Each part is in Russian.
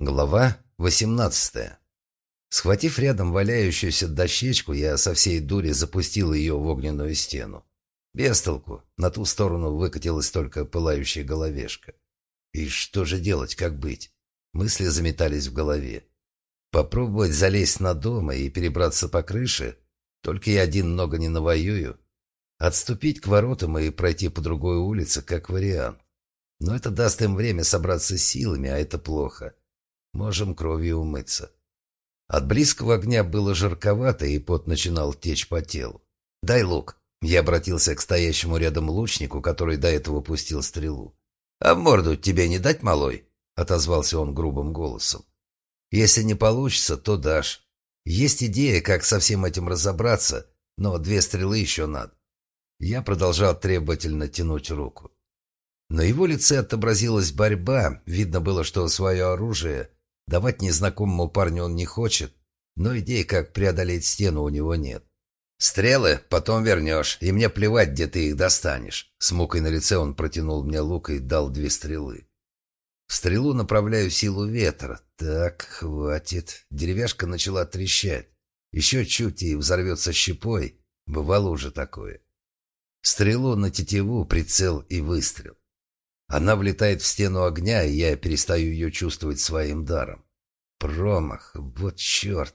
Глава 18 Схватив рядом валяющуюся дощечку, я со всей дури запустил ее в огненную стену. Без толку. На ту сторону выкатилась только пылающая головешка. И что же делать, как быть? Мысли заметались в голове. Попробовать залезть на дом и перебраться по крыше? Только я один много не навоюю. Отступить к воротам и пройти по другой улице, как вариант. Но это даст им время собраться силами, а это плохо. Можем кровью умыться. От близкого огня было жарковато, и пот начинал течь по телу. «Дай лук». Я обратился к стоящему рядом лучнику, который до этого пустил стрелу. «А морду тебе не дать, малой?» — отозвался он грубым голосом. «Если не получится, то дашь. Есть идея, как со всем этим разобраться, но две стрелы еще надо». Я продолжал требовательно тянуть руку. На его лице отобразилась борьба, видно было, что свое оружие Давать незнакомому парню он не хочет, но идей, как преодолеть стену, у него нет. «Стрелы потом вернешь, и мне плевать, где ты их достанешь». С мукой на лице он протянул мне лук и дал две стрелы. В стрелу направляю силу ветра. Так, хватит. Деревяшка начала трещать. Еще чуть и взорвется щепой. Бывало уже такое. Стрелу на тетиву, прицел и выстрел. Она влетает в стену огня, и я перестаю ее чувствовать своим даром. Промах, вот черт.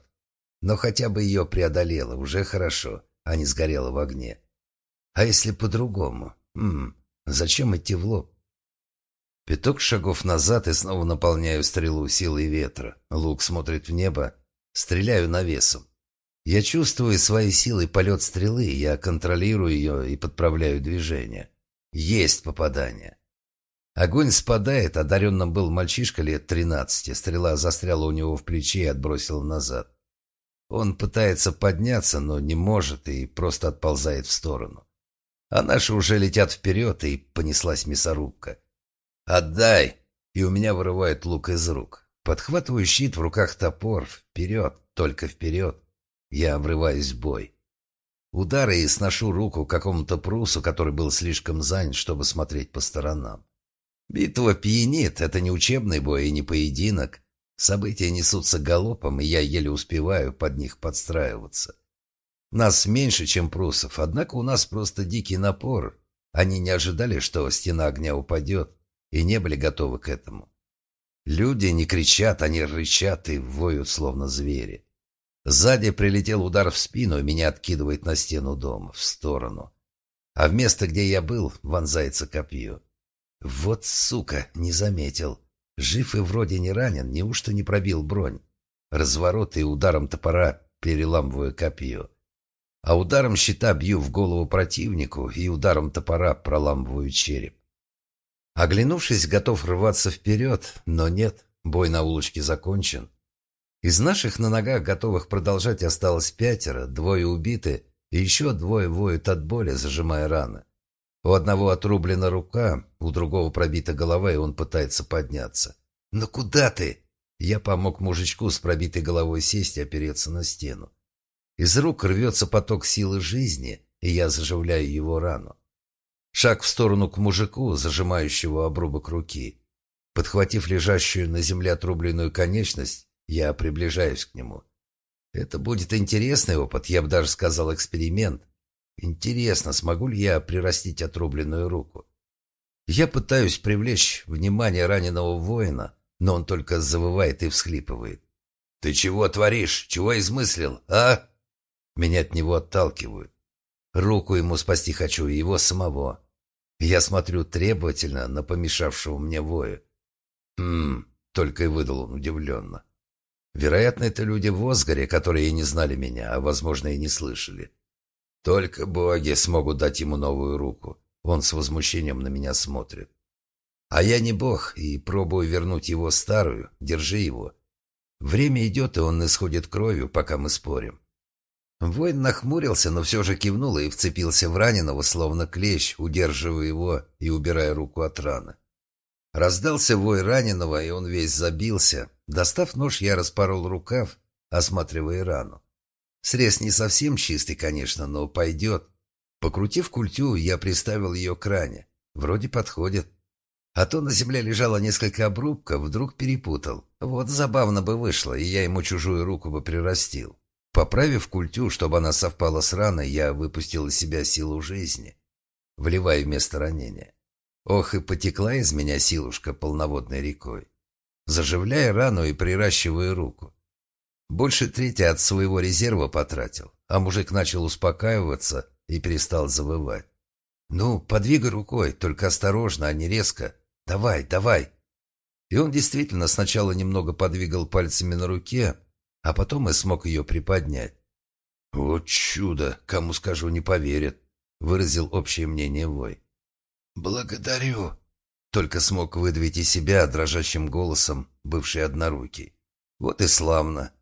Но хотя бы ее преодолела, уже хорошо, а не сгорела в огне. А если по-другому? М зачем идти в лоб? Пяток шагов назад и снова наполняю стрелу силой ветра. Лук смотрит в небо. Стреляю навесом. Я чувствую своей силой полет стрелы, я контролирую ее и подправляю движение. Есть попадание. Огонь спадает, одаренным был мальчишка лет тринадцати. Стрела застряла у него в плече и отбросила назад. Он пытается подняться, но не может и просто отползает в сторону. А наши уже летят вперед, и понеслась мясорубка. «Отдай!» И у меня вырывает лук из рук. Подхватываю щит, в руках топор. Вперед, только вперед. Я врываюсь в бой. Удары и сношу руку какому-то прусу, который был слишком занят, чтобы смотреть по сторонам. Битва пьянит, это не учебный бой и не поединок. События несутся галопом, и я еле успеваю под них подстраиваться. Нас меньше, чем прусов, однако у нас просто дикий напор. Они не ожидали, что стена огня упадет, и не были готовы к этому. Люди не кричат, они рычат и воют, словно звери. Сзади прилетел удар в спину, и меня откидывает на стену дома, в сторону. А в место, где я был, вонзается копье. Вот сука, не заметил. Жив и вроде не ранен, неужто не пробил бронь? Разворот и ударом топора переламываю копье. А ударом щита бью в голову противнику и ударом топора проламываю череп. Оглянувшись, готов рваться вперед, но нет, бой на улочке закончен. Из наших на ногах, готовых продолжать, осталось пятеро, двое убиты, и еще двое воют от боли, зажимая раны. У одного отрублена рука, у другого пробита голова, и он пытается подняться. «Но куда ты?» Я помог мужичку с пробитой головой сесть и опереться на стену. Из рук рвется поток силы жизни, и я заживляю его рану. Шаг в сторону к мужику, зажимающего обрубок руки. Подхватив лежащую на земле отрубленную конечность, я приближаюсь к нему. Это будет интересный опыт, я бы даже сказал эксперимент. Интересно, смогу ли я прирастить отрубленную руку? Я пытаюсь привлечь внимание раненого воина, но он только завывает и всхлипывает. «Ты чего творишь? Чего измыслил, а?» Меня от него отталкивают. Руку ему спасти хочу, и его самого. Я смотрю требовательно на помешавшего мне воя. «Хм...» — только и выдал он удивленно. Вероятно, это люди в Осгаре, которые и не знали меня, а, возможно, и не слышали. Только боги смогут дать ему новую руку. Он с возмущением на меня смотрит. А я не бог и пробую вернуть его старую. Держи его. Время идет, и он исходит кровью, пока мы спорим. Воин нахмурился, но все же кивнул и вцепился в раненого, словно клещ, удерживая его и убирая руку от раны. Раздался вой раненого, и он весь забился. Достав нож, я распорол рукав, осматривая рану. Срез не совсем чистый, конечно, но пойдет. Покрутив культю, я приставил ее к ране. Вроде подходит. А то на земле лежало несколько обрубков, вдруг перепутал. Вот забавно бы вышло, и я ему чужую руку бы прирастил. Поправив культю, чтобы она совпала с раной, я выпустил из себя силу жизни, вливая вместо ранения. Ох, и потекла из меня силушка полноводной рекой, заживляя рану и приращивая руку. Больше трети от своего резерва потратил, а мужик начал успокаиваться и перестал завывать. «Ну, подвигай рукой, только осторожно, а не резко. Давай, давай!» И он действительно сначала немного подвигал пальцами на руке, а потом и смог ее приподнять. «Вот чудо! Кому скажу, не поверят!» — выразил общее мнение Вой. «Благодарю!» — только смог выдавить из себя дрожащим голосом бывший однорукий. «Вот и славно!»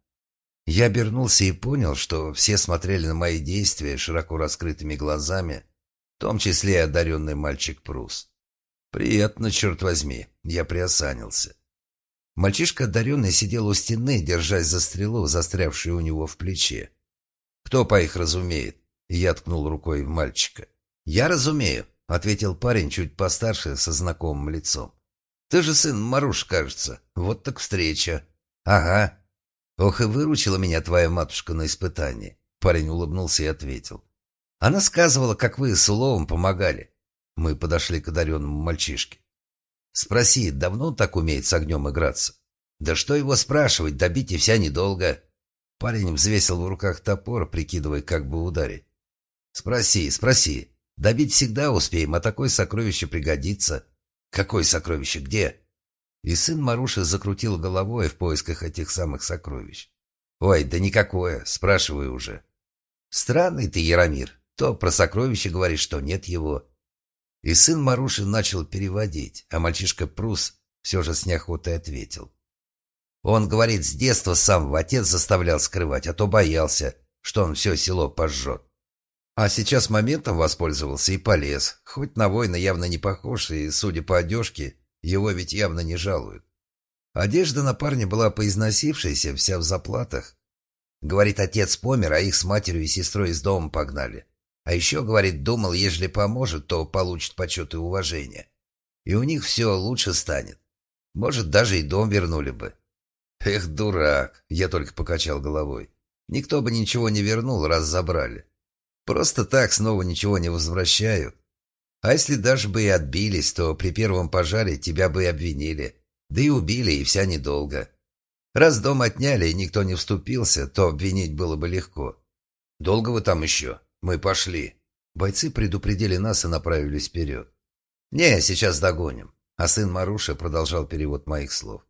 Я обернулся и понял, что все смотрели на мои действия широко раскрытыми глазами, в том числе и одаренный мальчик Прус. «Приятно, черт возьми!» — я приосанился. Мальчишка одаренный сидел у стены, держась за стрелу, застрявшую у него в плече. «Кто по их разумеет?» Я ткнул рукой в мальчика. «Я разумею», — ответил парень чуть постарше, со знакомым лицом. «Ты же сын Маруш, кажется. Вот так встреча». «Ага». «Ох, и выручила меня твоя матушка на испытании», — парень улыбнулся и ответил. «Она сказывала, как вы с уловом помогали». Мы подошли к одаренному мальчишке. Спроси, давно он так умеет с огнем играться? Да что его спрашивать, добить и вся недолго. Парень взвесил в руках топор, прикидывая, как бы ударить. Спроси, спроси. Добить всегда успеем, а такое сокровище пригодится. Какое сокровище? Где? И сын Маруши закрутил головой в поисках этих самых сокровищ. Ой, да никакое, спрашиваю уже. Странный ты, Яромир. То про сокровище говоришь, что нет его. И сын Маруши начал переводить, а мальчишка Прус все же с неохотой ответил. Он говорит, с детства сам отец заставлял скрывать, а то боялся, что он все село пожжет. А сейчас моментом воспользовался и полез. Хоть на воина явно не похож, и, судя по одежке, его ведь явно не жалуют. Одежда на парне была поизносившаяся, вся в заплатах. Говорит, отец помер, а их с матерью и сестрой из дома погнали. А еще, говорит, думал, ежели поможет, то получит почет и уважение. И у них все лучше станет. Может, даже и дом вернули бы. Эх, дурак, я только покачал головой. Никто бы ничего не вернул, раз забрали. Просто так снова ничего не возвращают. А если даже бы и отбились, то при первом пожаре тебя бы и обвинили. Да и убили, и вся недолго. Раз дом отняли, и никто не вступился, то обвинить было бы легко. Долго вы там еще? «Мы пошли». Бойцы предупредили нас и направились вперед. «Не, сейчас догоним». А сын Маруша продолжал перевод моих слов.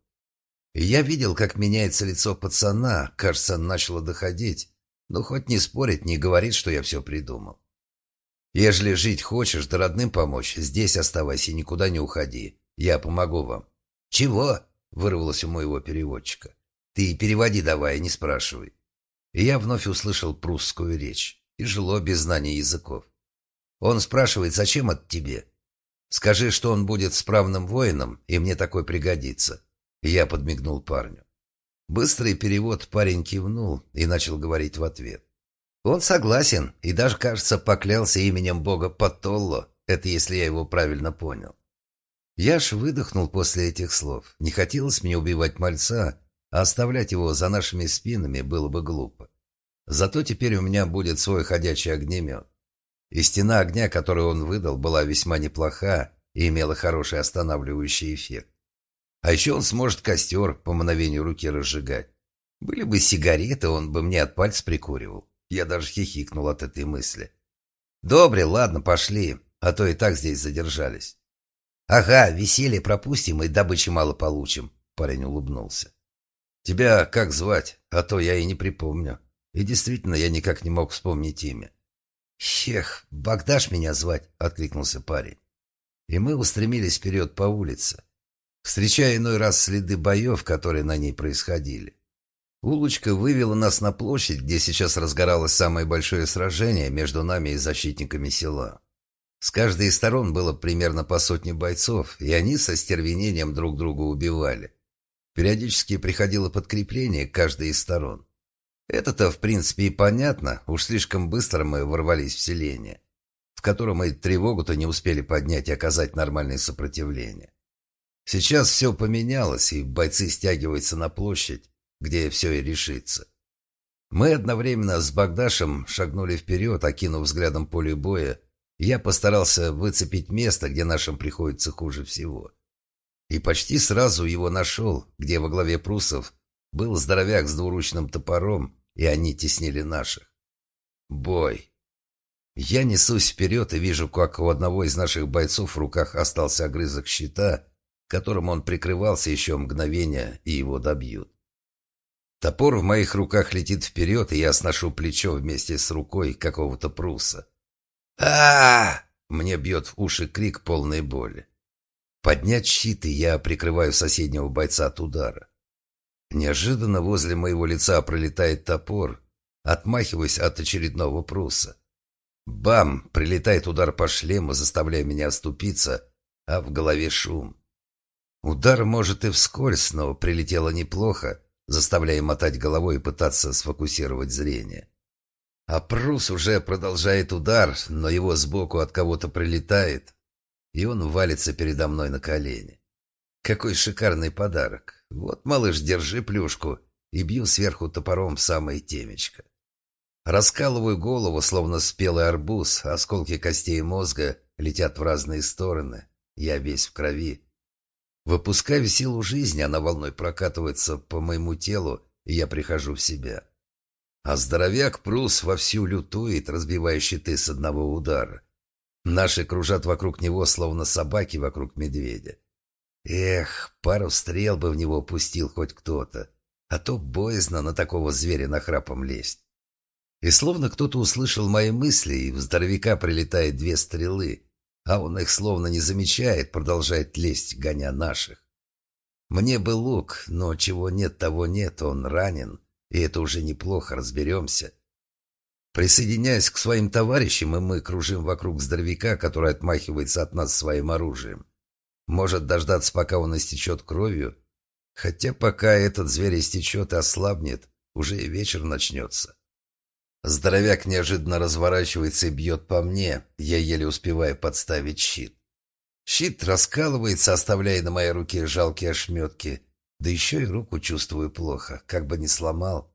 Я видел, как меняется лицо пацана. Кажется, начало доходить. Но хоть не спорит, не говорит, что я все придумал. Ежели жить хочешь, да родным помочь, здесь оставайся и никуда не уходи. Я помогу вам. Чего? Вырвалось у моего переводчика. Ты переводи давай, не спрашивай. И я вновь услышал прусскую речь. Тяжело без знания языков. Он спрашивает, зачем это тебе? Скажи, что он будет справным воином, и мне такой пригодится. И я подмигнул парню. Быстрый перевод парень кивнул и начал говорить в ответ. Он согласен и даже, кажется, поклялся именем бога Патолло. Это если я его правильно понял. Я ж выдохнул после этих слов. Не хотелось мне убивать мальца, а оставлять его за нашими спинами было бы глупо. Зато теперь у меня будет свой ходячий огнемет. И стена огня, которую он выдал, была весьма неплоха и имела хороший останавливающий эффект. А еще он сможет костер по мановению руки разжигать. Были бы сигареты, он бы мне от пальца прикуривал. Я даже хихикнул от этой мысли. «Добре, ладно, пошли, а то и так здесь задержались». «Ага, веселье пропустим и добычи мало получим», — парень улыбнулся. «Тебя как звать? А то я и не припомню». И действительно, я никак не мог вспомнить имя. «Хех, Богдаш меня звать», — откликнулся парень. И мы устремились вперед по улице, встречая иной раз следы боев, которые на ней происходили. Улочка вывела нас на площадь, где сейчас разгоралось самое большое сражение между нами и защитниками села. С каждой из сторон было примерно по сотне бойцов, и они со стервенением друг друга убивали. Периодически приходило подкрепление каждой из сторон. Это-то, в принципе, и понятно. Уж слишком быстро мы ворвались в селение, в котором и тревогу-то не успели поднять и оказать нормальное сопротивление. Сейчас все поменялось, и бойцы стягиваются на площадь, где все и решится. Мы одновременно с Богдашем шагнули вперед, окинув взглядом поле боя. Я постарался выцепить место, где нашим приходится хуже всего. И почти сразу его нашел, где во главе прусов был здоровяк с двуручным топором, и они теснили наших. Бой. Я несусь вперед и вижу, как у одного из наших бойцов в руках остался огрызок щита, которым он прикрывался еще мгновение, и его добьют. Топор в моих руках летит вперед, и я сношу плечо вместе с рукой какого-то пруса. а, Мне бьет в уши крик полной боли. Поднять щит, и я прикрываю соседнего бойца от удара. Неожиданно возле моего лица пролетает топор, отмахиваясь от очередного пруса. Бам! Прилетает удар по шлему, заставляя меня оступиться, а в голове шум. Удар, может, и вскользь, но прилетело неплохо, заставляя мотать головой и пытаться сфокусировать зрение. А Прус уже продолжает удар, но его сбоку от кого-то прилетает, и он валится передо мной на колени. Какой шикарный подарок. Вот, малыш, держи плюшку, и бью сверху топором самое темечко. Раскалываю голову, словно спелый арбуз, осколки костей мозга летят в разные стороны. Я весь в крови. Выпускаю силу жизни, она волной прокатывается по моему телу, и я прихожу в себя. А здоровяк Прус вовсю лютует, разбивая щиты с одного удара. Наши кружат вокруг него, словно собаки вокруг медведя. Эх, пару стрел бы в него пустил хоть кто-то, а то боязно на такого зверя нахрапом лезть. И словно кто-то услышал мои мысли, и в здоровяка прилетает две стрелы, а он их словно не замечает, продолжает лезть, гоня наших. Мне бы лук, но чего нет, того нет, он ранен, и это уже неплохо, разберемся. Присоединяясь к своим товарищам, и мы кружим вокруг здоровяка, который отмахивается от нас своим оружием. Может дождаться, пока он истечет кровью? Хотя пока этот зверь истечет и ослабнет, уже и вечер начнется. Здоровяк неожиданно разворачивается и бьет по мне. Я еле успеваю подставить щит. Щит раскалывается, оставляя на моей руке жалкие ошметки. Да еще и руку чувствую плохо, как бы не сломал.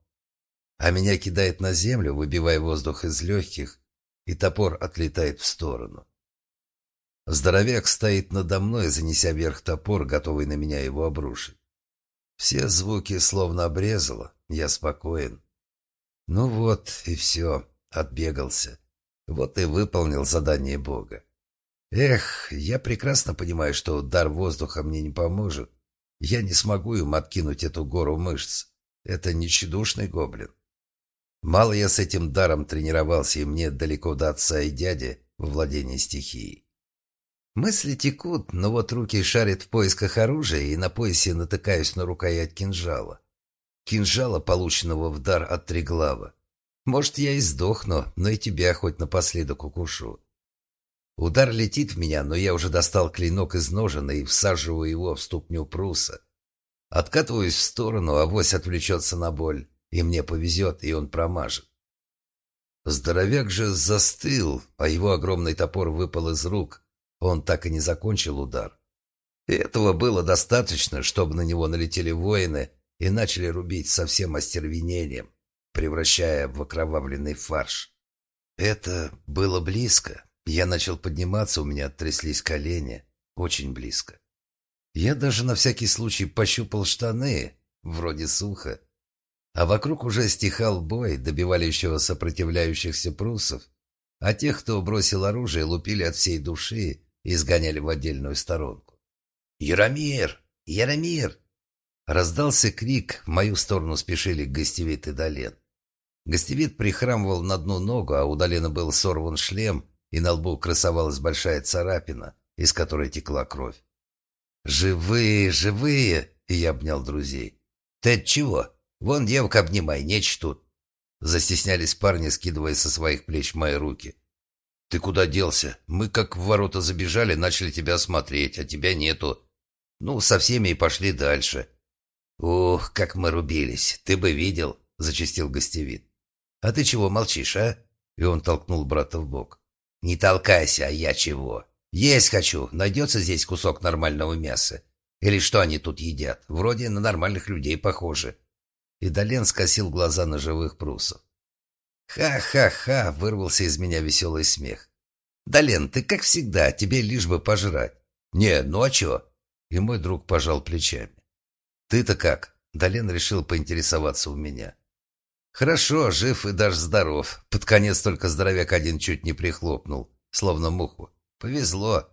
А меня кидает на землю, выбивая воздух из легких, и топор отлетает в сторону. Здоровяк стоит надо мной, занеся вверх топор, готовый на меня его обрушить. Все звуки словно обрезало, я спокоен. Ну вот и все, отбегался. Вот и выполнил задание Бога. Эх, я прекрасно понимаю, что дар воздуха мне не поможет. Я не смогу им откинуть эту гору мышц. Это не тщедушный гоблин. Мало я с этим даром тренировался, и мне далеко до отца и дяди в владении стихией. Мысли текут, но вот руки шарят в поисках оружия, и на поясе натыкаюсь на рукоять кинжала кинжала, полученного в дар от Триглава. Может, я и сдохну, но и тебя хоть напоследок укушу. Удар летит в меня, но я уже достал клинок из ножен и всаживаю его в ступню пруса. Откатываюсь в сторону, авось отвлечется на боль, и мне повезет, и он промажет. Здоровяк же застыл, а его огромный топор выпал из рук. Он так и не закончил удар. И этого было достаточно, чтобы на него налетели воины и начали рубить со всем остервенением, превращая в окровавленный фарш. Это было близко. Я начал подниматься, у меня тряслись колени. Очень близко. Я даже на всякий случай пощупал штаны, вроде сухо. А вокруг уже стихал бой, добивали еще сопротивляющихся прусов, а тех, кто бросил оружие, лупили от всей души и сгоняли в отдельную сторонку. «Яромир! Яромир!» Раздался крик, в мою сторону спешили гостевит и Долен. Гостевит прихрамывал на одну ногу, а у Долена был сорван шлем, и на лбу красовалась большая царапина, из которой текла кровь. «Живые, живые!» — и я обнял друзей. «Ты от чего? Вон девка обнимай, нечь тут!» Застеснялись парни, скидывая со своих плеч мои руки. «Ты куда делся? Мы как в ворота забежали, начали тебя смотреть, а тебя нету. Ну, со всеми и пошли дальше». «Ух, как мы рубились! Ты бы видел!» — зачастил гостевид. «А ты чего молчишь, а?» И он толкнул брата в бок. «Не толкайся, а я чего? Есть хочу! Найдется здесь кусок нормального мяса. Или что они тут едят? Вроде на нормальных людей похожи». И Долен скосил глаза на живых прусов. «Ха-ха-ха!» — вырвался из меня веселый смех. «Долен, ты как всегда, тебе лишь бы пожрать». «Не, ну а чё?» И мой друг пожал плечами. «Ты-то как?» Долен решил поинтересоваться у меня. «Хорошо, жив и даже здоров. Под конец только здоровяк один чуть не прихлопнул, словно муху. Повезло.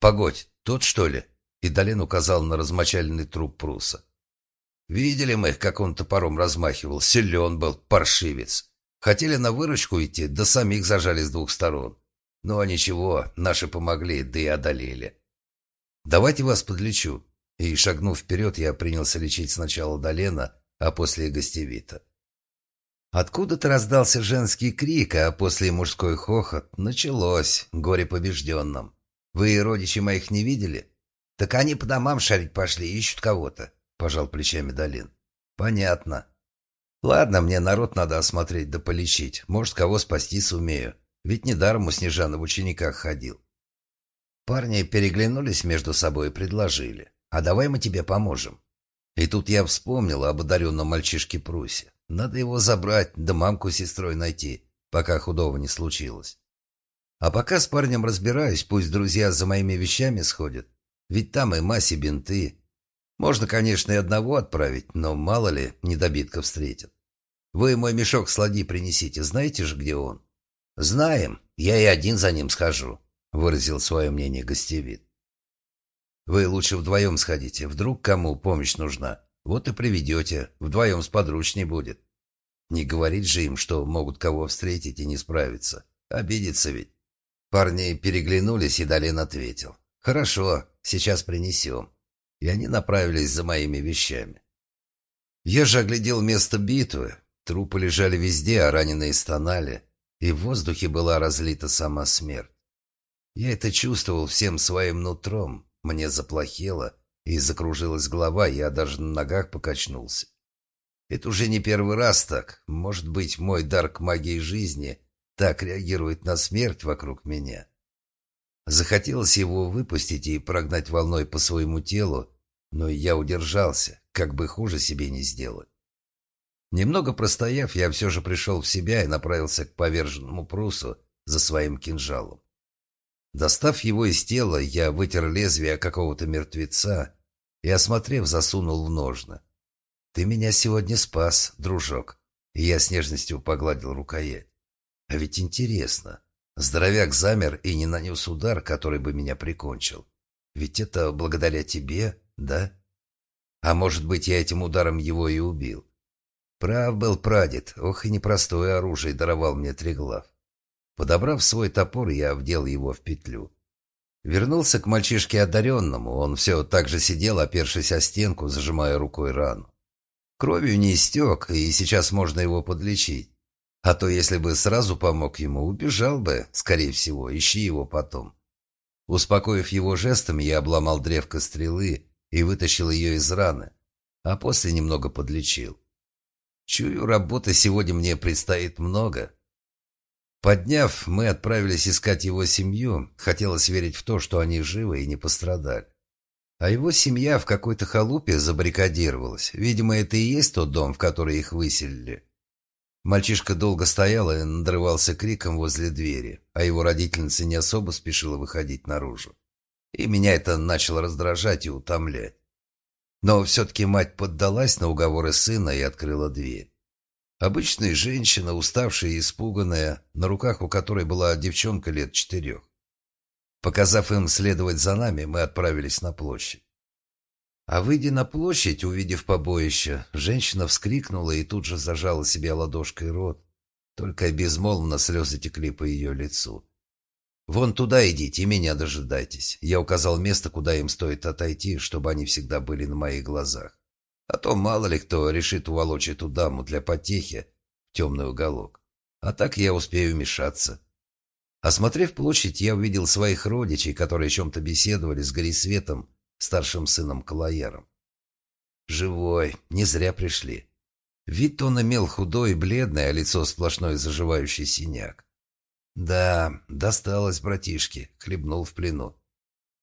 Погодь, тот что ли?» И Долен указал на размочаленный труп пруса. «Видели мы, как он топором размахивал. Силен был, паршивец. Хотели на выручку идти, да самих зажали с двух сторон. Но ничего, наши помогли, да и одолели. Давайте вас подлечу». И, шагнув вперед, я принялся лечить сначала Долена, а после и гостевита. Откуда-то раздался женский крик, а после мужской хохот. Началось, горе побежденным. Вы родичи моих не видели? Так они по домам шарить пошли, ищут кого-то, пожал плечами Долин. Понятно. Ладно, мне народ надо осмотреть да полечить. Может, кого спасти сумею. Ведь недаром у Снежана в учениках ходил. Парни переглянулись между собой и предложили. «А давай мы тебе поможем». И тут я вспомнил об одаренном мальчишке Прусе. Надо его забрать, да мамку с сестрой найти, пока худого не случилось. А пока с парнем разбираюсь, пусть друзья за моими вещами сходят. Ведь там и массе бинты. Можно, конечно, и одного отправить, но мало ли недобитка встретят. Вы мой мешок с ладьи принесите, знаете же, где он? Знаем, я и один за ним схожу. — выразил свое мнение гостевид. «Вы лучше вдвоем сходите. Вдруг кому помощь нужна. Вот и приведете. Вдвоем сподручней будет. Не говорить же им, что могут кого встретить и не справиться. Обидится ведь». Парни переглянулись, и Долин ответил. «Хорошо, сейчас принесем». И они направились за моими вещами. Я же оглядел место битвы. Трупы лежали везде, а раненые стонали. И в воздухе была разлита сама смерть. Я это чувствовал всем своим нутром. Мне заплохело, и закружилась голова, я даже на ногах покачнулся. Это уже не первый раз так. Может быть, мой дар к магии жизни так реагирует на смерть вокруг меня. Захотелось его выпустить и прогнать волной по своему телу, но я удержался, как бы хуже себе не сделать. Немного простояв, я все же пришел в себя и направился к поверженному прусу за своим кинжалом. Достав его из тела, я вытер лезвие какого-то мертвеца и, осмотрев, засунул в ножны. «Ты меня сегодня спас, дружок», и я с нежностью погладил рукоять. «А ведь интересно, здоровяк замер и не нанес удар, который бы меня прикончил. Ведь это благодаря тебе, да? А может быть, я этим ударом его и убил?» Прав был прадед, ох и непростое оружие даровал мне Треглав. Подобрав свой топор, я вдел его в петлю. Вернулся к мальчишке одаренному. Он все так же сидел, опершись о стенку, зажимая рукой рану. Кровью не истек, и сейчас можно его подлечить. А то, если бы сразу помог ему, убежал бы, скорее всего, ищи его потом. Успокоив его жестом, я обломал древко стрелы и вытащил ее из раны, а после немного подлечил. Чую, работы сегодня мне предстоит много. Подняв, мы отправились искать его семью. Хотелось верить в то, что они живы и не пострадали. А его семья в какой-то халупе забаррикадировалась. Видимо, это и есть тот дом, в который их выселили. Мальчишка долго стоял и надрывался криком возле двери, а его родительница не особо спешила выходить наружу. И меня это начало раздражать и утомлять. Но все-таки мать поддалась на уговоры сына и открыла дверь. Обычная женщина, уставшая и испуганная, на руках у которой была девчонка лет четырех. Показав им следовать за нами, мы отправились на площадь. А выйдя на площадь, увидев побоище, женщина вскрикнула и тут же зажала себе ладошкой рот. Только безмолвно слезы текли по ее лицу. «Вон туда идите и меня дожидайтесь». Я указал место, куда им стоит отойти, чтобы они всегда были на моих глазах. А то мало ли кто решит уволочь эту даму для потехи в темный уголок. А так я успею вмешаться. Осмотрев площадь, я увидел своих родичей, которые о чем-то беседовали с Горисветом, старшим сыном Калаяром. Живой, не зря пришли. Вид он имел худой и бледный, а лицо сплошной заживающий синяк. Да, досталось братишке, хлебнул в плену.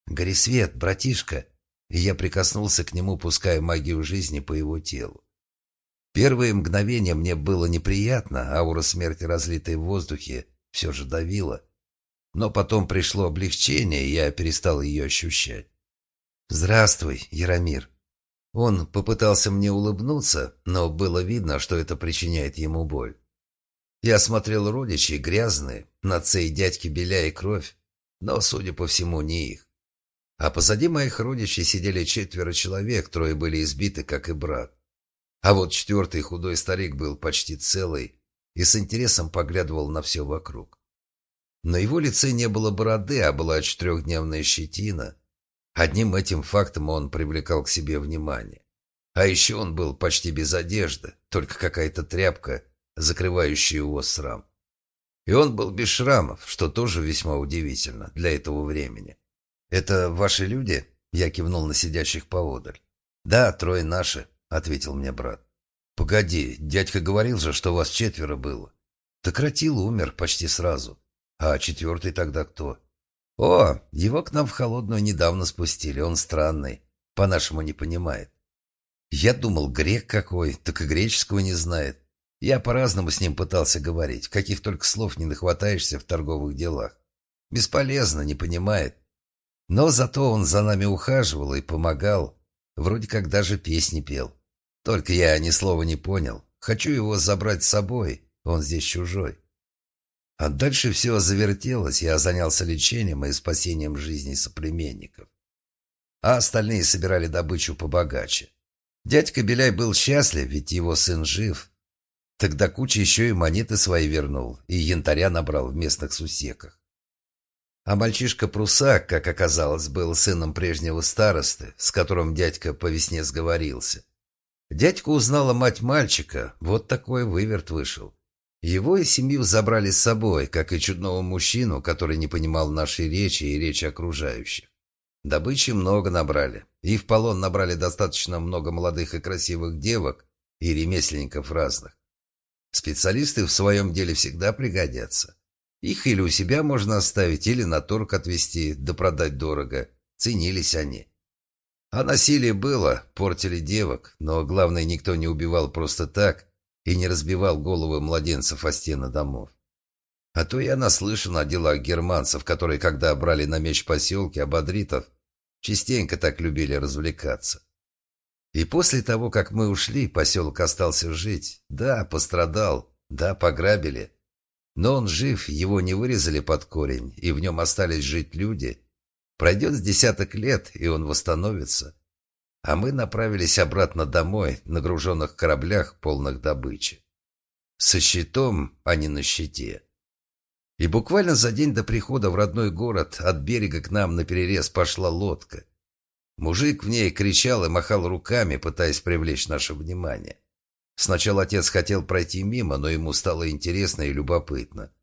«Горисвет, братишка!» И я прикоснулся к нему, пуская магию жизни по его телу. Первые мгновения мне было неприятно, аура смерти, разлитая в воздухе, все же давила. Но потом пришло облегчение, и я перестал ее ощущать. «Здравствуй, Яромир». Он попытался мне улыбнуться, но было видно, что это причиняет ему боль. Я смотрел родичей, грязные, на цей дядьки беля и кровь, но, судя по всему, не их. А позади моих родичей сидели четверо человек, трое были избиты, как и брат. А вот четвертый худой старик был почти целый и с интересом поглядывал на все вокруг. На его лице не было бороды, а была четырехдневная щетина. Одним этим фактом он привлекал к себе внимание. А еще он был почти без одежды, только какая-то тряпка, закрывающая его срам. И он был без шрамов, что тоже весьма удивительно для этого времени. «Это ваши люди?» — я кивнул на сидящих поодаль. «Да, трое наши», — ответил мне брат. «Погоди, дядька говорил же, что вас четверо было». «Так Ратил умер почти сразу. А четвертый тогда кто?» «О, его к нам в холодную недавно спустили, он странный, по-нашему не понимает». «Я думал, грек какой, так и греческого не знает. Я по-разному с ним пытался говорить, каких только слов не нахватаешься в торговых делах. Бесполезно, не понимает. Но зато он за нами ухаживал и помогал. Вроде как даже песни пел. Только я ни слова не понял. Хочу его забрать с собой, он здесь чужой. А дальше все завертелось, я занялся лечением и спасением жизни соплеменников. А остальные собирали добычу побогаче. Дядька Беляй был счастлив, ведь его сын жив. Тогда куча еще и монеты свои вернул, и янтаря набрал в местных сусеках. А мальчишка Прусак, как оказалось, был сыном прежнего старосты, с которым дядька по весне сговорился. Дядька узнала мать мальчика, вот такой выверт вышел. Его и семью забрали с собой, как и чудного мужчину, который не понимал нашей речи и речи окружающих. Добычи много набрали, и в полон набрали достаточно много молодых и красивых девок и ремесленников разных. Специалисты в своем деле всегда пригодятся. Их или у себя можно оставить, или на торг отвезти, да продать дорого. Ценились они. А насилие было, портили девок, но главное, никто не убивал просто так и не разбивал головы младенцев о стены домов. А то я наслышан о делах германцев, которые, когда брали на меч поселки абадритов, частенько так любили развлекаться. И после того, как мы ушли, поселок остался жить. Да, пострадал, да, пограбили, но он жив, его не вырезали под корень, и в нем остались жить люди. Пройдет с десяток лет, и он восстановится. А мы направились обратно домой, на груженных кораблях, полных добычи. Со щитом, а не на щите. И буквально за день до прихода в родной город от берега к нам на перерез пошла лодка. Мужик в ней кричал и махал руками, пытаясь привлечь наше внимание. Сначала отец хотел пройти мимо, но ему стало интересно и любопытно.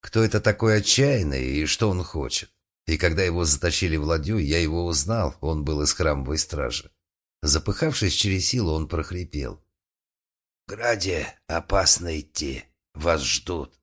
Кто это такой отчаянный и что он хочет? И когда его затащили в ладью, я его узнал, он был из храмовой стражи. Запыхавшись через силу, он прохрипел. «Граде, опасно идти. Вас ждут».